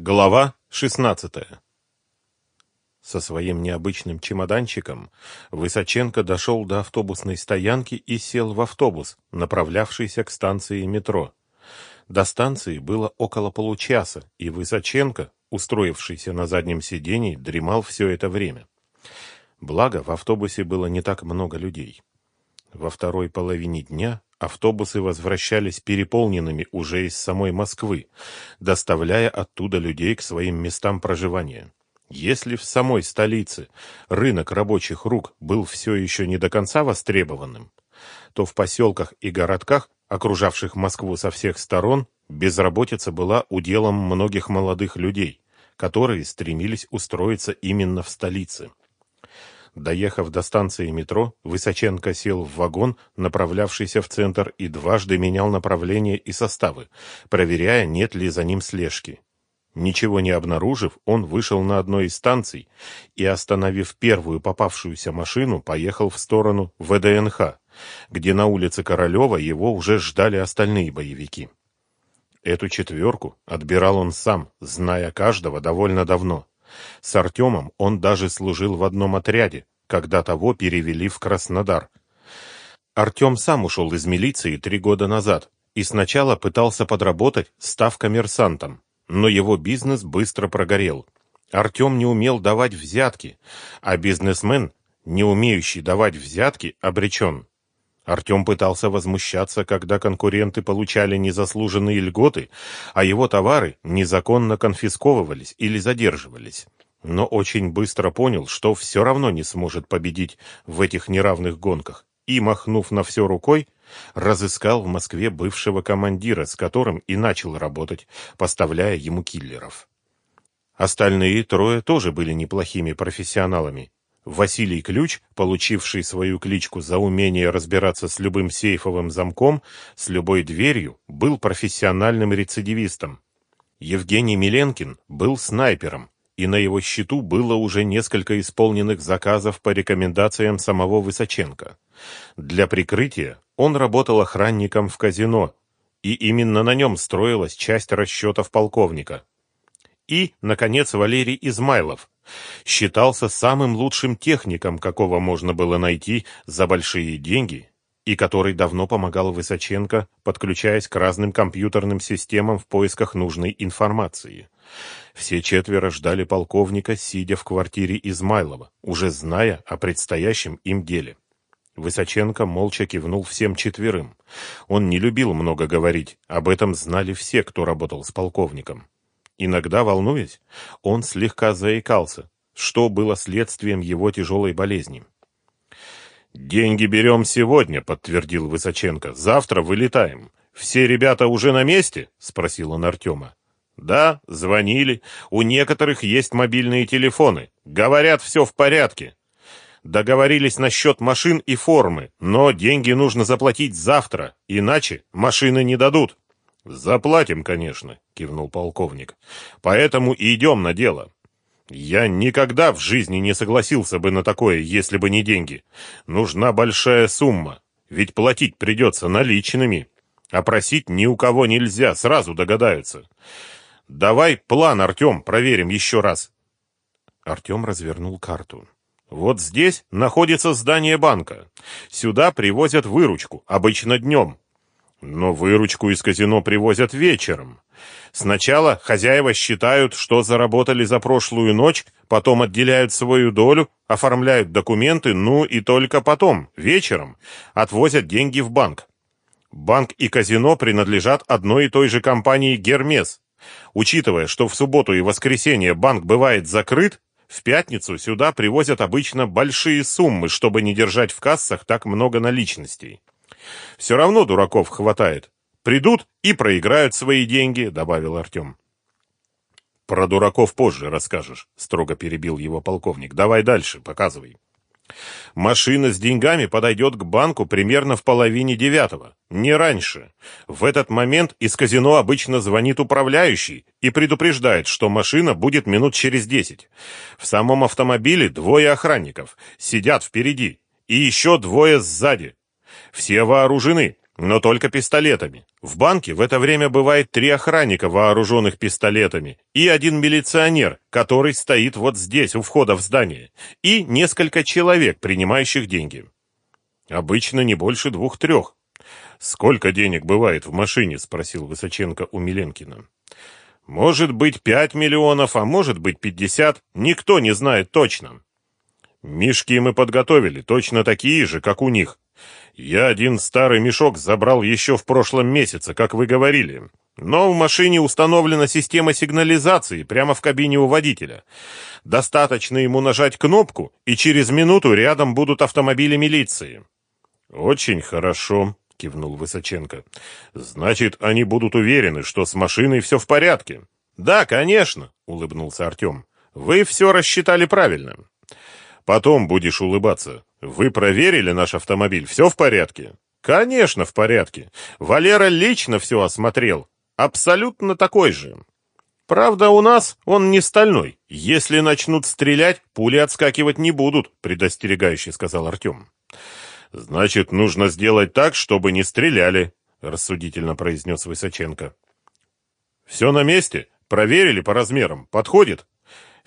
Глава 16 Со своим необычным чемоданчиком Высоченко дошел до автобусной стоянки и сел в автобус, направлявшийся к станции метро. До станции было около получаса, и Высоченко, устроившийся на заднем сидении, дремал все это время. Благо, в автобусе было не так много людей. Во второй половине дня Автобусы возвращались переполненными уже из самой Москвы, доставляя оттуда людей к своим местам проживания. Если в самой столице рынок рабочих рук был все еще не до конца востребованным, то в поселках и городках, окружавших Москву со всех сторон, безработица была уделом многих молодых людей, которые стремились устроиться именно в столице. Доехав до станции метро, Высоченко сел в вагон, направлявшийся в центр, и дважды менял направление и составы, проверяя, нет ли за ним слежки. Ничего не обнаружив, он вышел на одной из станций и, остановив первую попавшуюся машину, поехал в сторону ВДНХ, где на улице Королева его уже ждали остальные боевики. Эту четверку отбирал он сам, зная каждого довольно давно. С Артемом он даже служил в одном отряде, когда того перевели в Краснодар. Артем сам ушел из милиции три года назад и сначала пытался подработать, став коммерсантом, но его бизнес быстро прогорел. Артем не умел давать взятки, а бизнесмен, не умеющий давать взятки, обречен. Артем пытался возмущаться, когда конкуренты получали незаслуженные льготы, а его товары незаконно конфисковывались или задерживались. Но очень быстро понял, что все равно не сможет победить в этих неравных гонках, и, махнув на все рукой, разыскал в Москве бывшего командира, с которым и начал работать, поставляя ему киллеров. Остальные трое тоже были неплохими профессионалами, Василий Ключ, получивший свою кличку за умение разбираться с любым сейфовым замком, с любой дверью, был профессиональным рецидивистом. Евгений Миленкин был снайпером, и на его счету было уже несколько исполненных заказов по рекомендациям самого Высоченко. Для прикрытия он работал охранником в казино, и именно на нем строилась часть расчетов полковника. И, наконец, Валерий Измайлов, считался самым лучшим техником, какого можно было найти за большие деньги, и который давно помогал Высоченко, подключаясь к разным компьютерным системам в поисках нужной информации. Все четверо ждали полковника, сидя в квартире Измайлова, уже зная о предстоящем им деле. Высоченко молча кивнул всем четверым. Он не любил много говорить, об этом знали все, кто работал с полковником. Иногда, волнуясь, он слегка заикался, что было следствием его тяжелой болезни. «Деньги берем сегодня», — подтвердил Высоченко. «Завтра вылетаем. Все ребята уже на месте?» — спросил он Артема. «Да, звонили. У некоторых есть мобильные телефоны. Говорят, все в порядке. Договорились насчет машин и формы, но деньги нужно заплатить завтра, иначе машины не дадут». «Заплатим, конечно», — кивнул полковник. «Поэтому и идем на дело. Я никогда в жизни не согласился бы на такое, если бы не деньги. Нужна большая сумма, ведь платить придется наличными. А просить ни у кого нельзя, сразу догадаются. Давай план, Артем, проверим еще раз». Артем развернул карту. Вот здесь находится здание банка. Сюда привозят выручку, обычно днем. Но выручку из казино привозят вечером. Сначала хозяева считают, что заработали за прошлую ночь, потом отделяют свою долю, оформляют документы, ну и только потом, вечером, отвозят деньги в банк. Банк и казино принадлежат одной и той же компании «Гермес». Учитывая, что в субботу и воскресенье банк бывает закрыт, в пятницу сюда привозят обычно большие суммы, чтобы не держать в кассах так много наличностей. Все равно дураков хватает. Придут и проиграют свои деньги, добавил Артем. Про дураков позже расскажешь, строго перебил его полковник. Давай дальше, показывай. Машина с деньгами подойдет к банку примерно в половине девятого, не раньше. В этот момент из казино обычно звонит управляющий и предупреждает, что машина будет минут через десять. В самом автомобиле двое охранников, сидят впереди, и еще двое сзади. Все вооружены. но только пистолетами. В банке в это время бывает три охранника, вооруженных пистолетами, и один милиционер, который стоит вот здесь, у входа в здание, и несколько человек, принимающих деньги. Обычно не больше двух-трех. «Сколько денег бывает в машине?» – спросил Высоченко у Миленкина. «Может быть, пять миллионов, а может быть, пятьдесят. Никто не знает точно». «Мешки мы подготовили, точно такие же, как у них. Я один старый мешок забрал еще в прошлом месяце, как вы говорили. Но в машине установлена система сигнализации прямо в кабине у водителя. Достаточно ему нажать кнопку, и через минуту рядом будут автомобили милиции. Очень хорошо, кивнул Высоченко. Значит, они будут уверены, что с машиной все в порядке. Да, конечно, улыбнулся Артем. Вы все рассчитали правильно. Потом будешь улыбаться. Вы проверили наш автомобиль? Все в порядке? Конечно, в порядке. Валера лично все осмотрел. Абсолютно такой же. Правда, у нас он не стальной. Если начнут стрелять, пули отскакивать не будут, предостерегающе сказал Артем. Значит, нужно сделать так, чтобы не стреляли, рассудительно произнес Высоченко. Все на месте? Проверили по размерам? Подходит?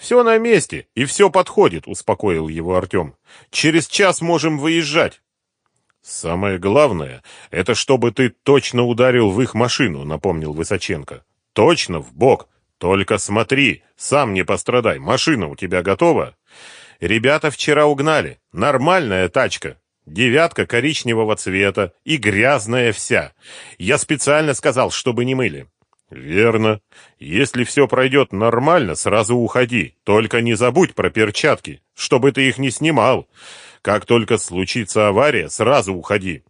«Все на месте, и все подходит», — успокоил его Артем. «Через час можем выезжать». «Самое главное, это чтобы ты точно ударил в их машину», — напомнил Высоченко. «Точно в бок. Только смотри, сам не пострадай. Машина у тебя готова?» «Ребята вчера угнали. Нормальная тачка. Девятка коричневого цвета и грязная вся. Я специально сказал, чтобы не мыли. «Верно. Если все пройдет нормально, сразу уходи. Только не забудь про перчатки, чтобы ты их не снимал. Как только случится авария, сразу уходи.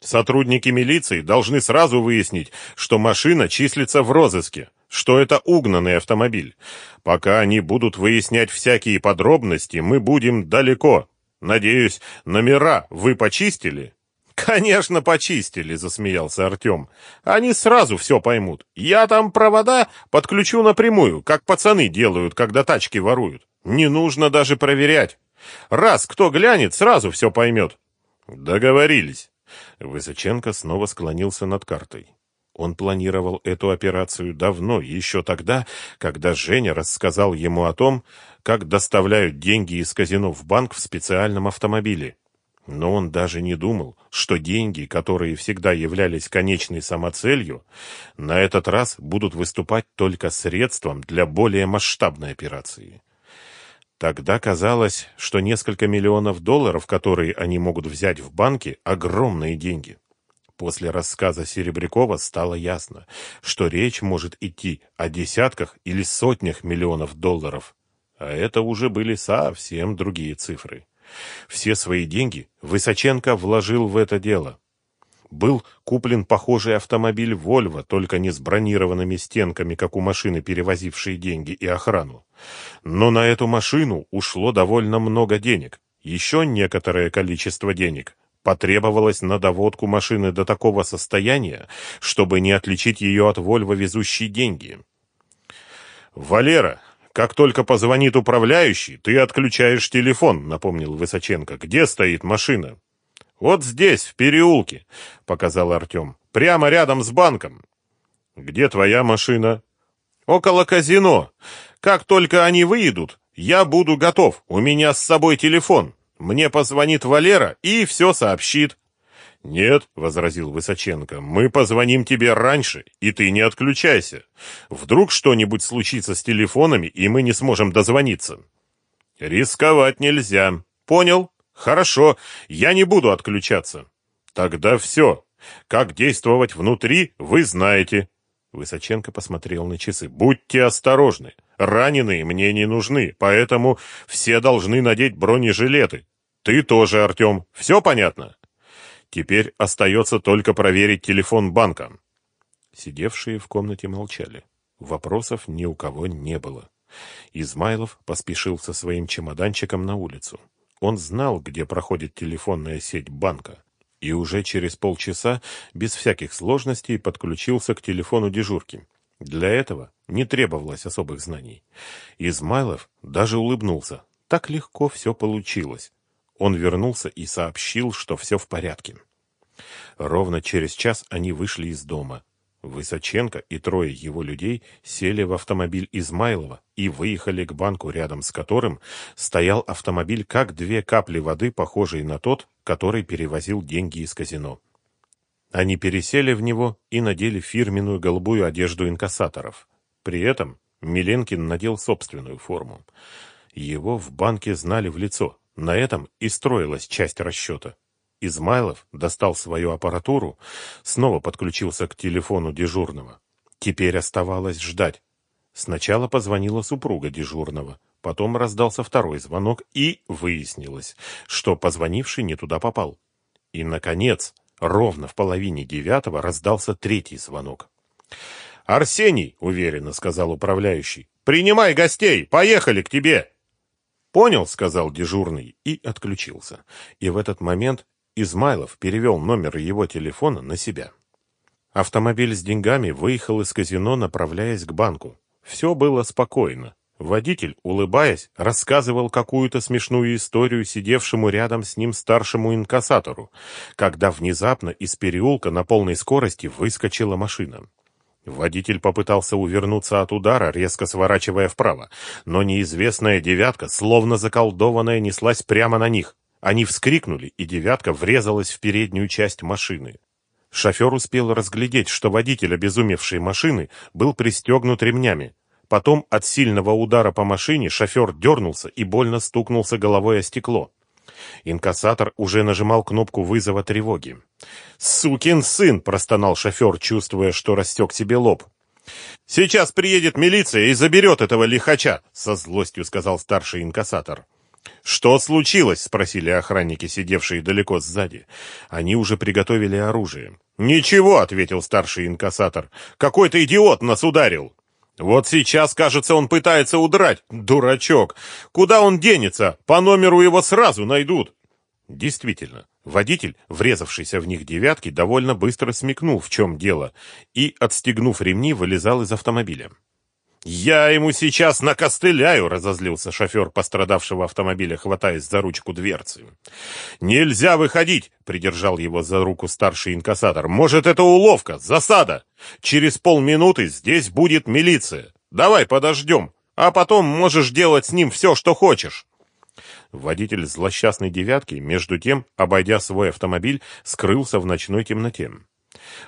Сотрудники милиции должны сразу выяснить, что машина числится в розыске, что это угнанный автомобиль. Пока они будут выяснять всякие подробности, мы будем далеко. Надеюсь, номера вы почистили?» «Конечно, почистили», — засмеялся Артем. «Они сразу все поймут. Я там провода подключу напрямую, как пацаны делают, когда тачки воруют. Не нужно даже проверять. Раз кто глянет, сразу все поймет». «Договорились». Высоченко снова склонился над картой. Он планировал эту операцию давно, еще тогда, когда Женя рассказал ему о том, как доставляют деньги из казино в банк в специальном автомобиле. Но он даже не думал, что деньги, которые всегда являлись конечной самоцелью, на этот раз будут выступать только средством для более масштабной операции. Тогда казалось, что несколько миллионов долларов, которые они могут взять в банке, огромные деньги. После рассказа Серебрякова стало ясно, что речь может идти о десятках или сотнях миллионов долларов, а это уже были совсем другие цифры. Все свои деньги Высоченко вложил в это дело. Был куплен похожий автомобиль «Вольво», только не с бронированными стенками, как у машины, перевозившей деньги и охрану. Но на эту машину ушло довольно много денег. Еще некоторое количество денег потребовалось на доводку машины до такого состояния, чтобы не отличить ее от «Вольво», везущей деньги. «Валера, как только позвонит управляющий, ты отключаешь телефон, напомнил Высоченко. Где стоит машина? Вот здесь, в переулке, показал Артем. Прямо рядом с банком. Где твоя машина? Около казино. Как только они выйдут, я буду готов. У меня с собой телефон. Мне позвонит Валера и все сообщит. «Нет», — возразил Высоченко, — «мы позвоним тебе раньше, и ты не отключайся. Вдруг что-нибудь случится с телефонами, и мы не сможем дозвониться». «Рисковать нельзя. Понял? Хорошо, я не буду отключаться». «Тогда все. Как действовать внутри, вы знаете». Высоченко посмотрел на часы. «Будьте осторожны. Раненые мне не нужны, поэтому все должны надеть бронежилеты. Ты тоже, Артем. Все понятно?» Теперь остается только проверить телефон банка. Сидевшие в комнате молчали. Вопросов ни у кого не было. Измайлов поспешил со своим чемоданчиком на улицу. Он знал, где проходит телефонная сеть банка, и уже через полчаса без всяких сложностей подключился к телефону дежурки. Для этого не требовалось особых знаний. Измайлов даже улыбнулся. Так легко все получилось. Он вернулся и сообщил, что все в порядке. Ровно через час они вышли из дома. Высоченко и трое его людей сели в автомобиль Измайлова и выехали к банку, рядом с которым стоял автомобиль, как две капли воды, похожий на тот, который перевозил деньги из казино. Они пересели в него и надели фирменную голубую одежду инкассаторов. При этом Миленкин надел собственную форму. Его в банке знали в лицо. На этом и строилась часть расчета. Измайлов достал свою аппаратуру, снова подключился к телефону дежурного. Теперь оставалось ждать. Сначала позвонила супруга дежурного, потом раздался второй звонок, и выяснилось, что позвонивший не туда попал. И, наконец, ровно в половине девятого раздался третий звонок. «Арсений», — уверенно сказал управляющий, — «принимай гостей, поехали к тебе». «Понял», — сказал дежурный и отключился. И в этот момент Измайлов перевел номер его телефона на себя. Автомобиль с деньгами выехал из казино, направляясь к банку. Все было спокойно. Водитель, улыбаясь, рассказывал какую-то смешную историю сидевшему рядом с ним старшему инкассатору, когда внезапно из переулка на полной скорости выскочила машина. Водитель попытался увернуться от удара, резко сворачивая вправо, но неизвестная девятка, словно заколдованная, неслась прямо на них. Они вскрикнули, и «девятка» врезалась в переднюю часть машины. Шофер успел разглядеть, что водитель обезумевшей машины был пристегнут ремнями. Потом от сильного удара по машине шофер дернулся и больно стукнулся головой о стекло. Инкассатор уже нажимал кнопку вызова тревоги. «Сукин сын!» – простонал шофер, чувствуя, что растек себе лоб. «Сейчас приедет милиция и заберет этого лихача!» – со злостью сказал старший инкассатор. «Что случилось?» — спросили охранники, сидевшие далеко сзади. Они уже приготовили оружие. «Ничего», — ответил старший инкассатор. «Какой-то идиот нас ударил». «Вот сейчас, кажется, он пытается удрать. Дурачок! Куда он денется? По номеру его сразу найдут!» Действительно, водитель, врезавшийся в них девятки, довольно быстро смекнул, в чем дело, и, отстегнув ремни, вылезал из автомобиля. «Я ему сейчас накостыляю!» — разозлился шофер пострадавшего автомобиля, хватаясь за ручку дверцы. «Нельзя выходить!» — придержал его за руку старший инкассатор. «Может, это уловка, засада? Через полминуты здесь будет милиция. Давай подождем, а потом можешь делать с ним все, что хочешь». Водитель злосчастной «девятки», между тем, обойдя свой автомобиль, скрылся в ночной темноте.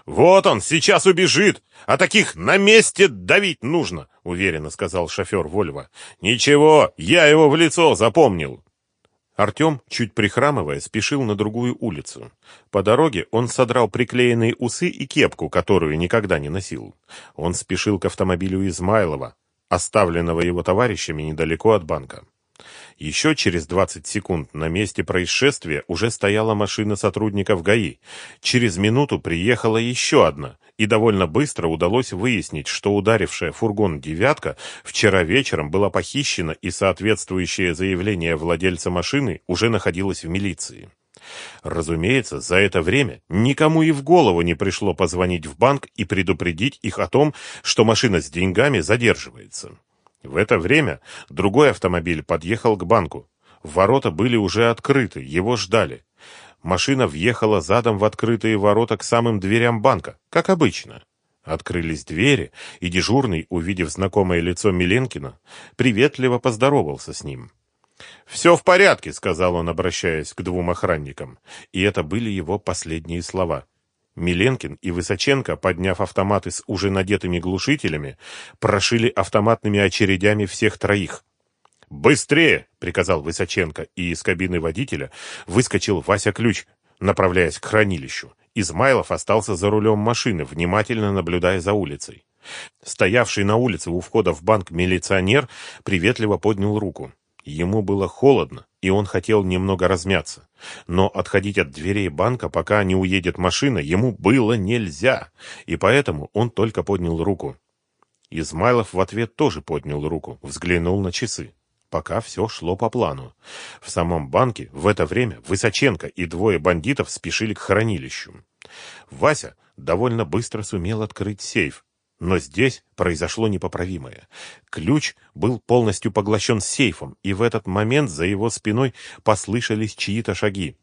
«Вот он, сейчас убежит! А таких на месте давить нужно!» — уверенно сказал шофер Вольво. «Ничего, я его в лицо запомнил!» Артем, чуть прихрамывая, спешил на другую улицу. По дороге он содрал приклеенные усы и кепку, которую никогда не носил. Он спешил к автомобилю Измайлова, оставленного его товарищами недалеко от банка. Еще через 20 секунд на месте происшествия уже стояла машина сотрудников ГАИ. Через минуту приехала еще одна, и довольно быстро удалось выяснить, что ударившая фургон «девятка» вчера вечером была похищена и соответствующее заявление владельца машины уже находилось в милиции. Разумеется, за это время никому и в голову не пришло позвонить в банк и предупредить их о том, что машина с деньгами задерживается. В это время другой автомобиль подъехал к банку. Ворота были уже открыты, его ждали. Машина въехала задом в открытые ворота к самым дверям банка, как обычно. Открылись двери, и дежурный, увидев знакомое лицо Миленкина, приветливо поздоровался с ним. «Все в порядке», — сказал он, обращаясь к двум охранникам. И это были его последние слова. Миленкин и Высоченко, подняв автоматы с уже надетыми глушителями, прошили автоматными очередями всех троих. «Быстрее!» — приказал Высоченко, и из кабины водителя выскочил Вася Ключ, направляясь к хранилищу. Измайлов остался за рулем машины, внимательно наблюдая за улицей. Стоявший на улице у входа в банк милиционер приветливо поднял руку. Ему было холодно, и он хотел немного размяться. Но отходить от дверей банка, пока не уедет машина, ему было нельзя, и поэтому он только поднял руку. Измайлов в ответ тоже поднял руку, взглянул на часы. Пока все шло по плану. В самом банке в это время Высоченко и двое бандитов спешили к хранилищу. Вася довольно быстро сумел открыть сейф, но здесь произошло непоправимое. Ключ был полностью поглощен сейфом, и в этот момент за его спиной послышались чьи-то шаги.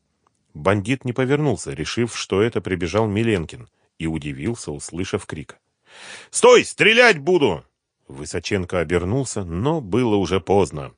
Бандит не повернулся, решив, что это прибежал Миленкин, и удивился, услышав крик. «Стой! Стрелять буду!» Высоченко обернулся, но было уже поздно.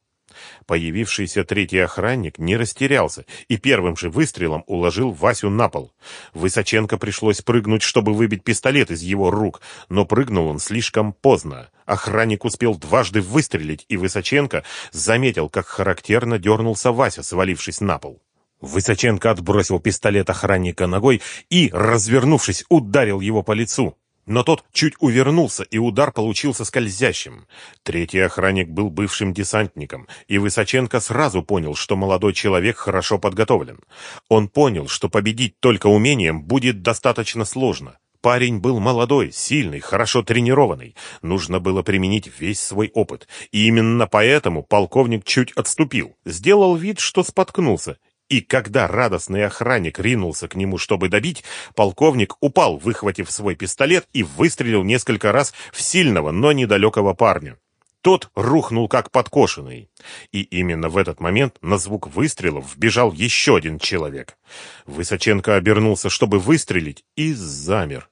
Появившийся третий охранник не растерялся и первым же выстрелом уложил Васю на пол. Высоченко пришлось прыгнуть, чтобы выбить пистолет из его рук, но прыгнул он слишком поздно. Охранник успел дважды выстрелить, и Высоченко заметил, как характерно дернулся Вася, свалившись на пол. Высоченко отбросил пистолет охранника ногой и, развернувшись, ударил его по лицу. Но тот чуть увернулся, и удар получился скользящим. Третий охранник был бывшим десантником, и Высоченко сразу понял, что молодой человек хорошо подготовлен. Он понял, что победить только умением будет достаточно сложно. Парень был молодой, сильный, хорошо тренированный. Нужно было применить весь свой опыт. И именно поэтому полковник чуть отступил. Сделал вид, что споткнулся, и когда радостный охранник ринулся к нему, чтобы добить, полковник упал, выхватив свой пистолет и выстрелил несколько раз в сильного, но недалекого парня. Тот рухнул как подкошенный. И именно в этот момент на звук выстрелов вбежал еще один человек. Высоченко обернулся, чтобы выстрелить, и замер.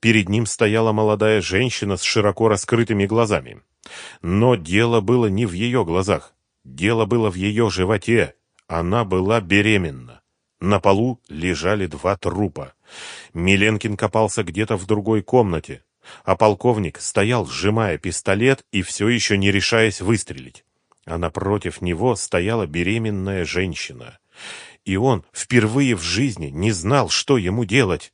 Перед ним стояла молодая женщина с широко раскрытыми глазами. Но дело было не в ее глазах. Дело было в ее животе, она была беременна. На полу лежали два трупа. Миленкин копался где-то в другой комнате, а полковник стоял, сжимая пистолет и все еще не решаясь выстрелить. А напротив него стояла беременная женщина. И он впервые в жизни не знал, что ему делать.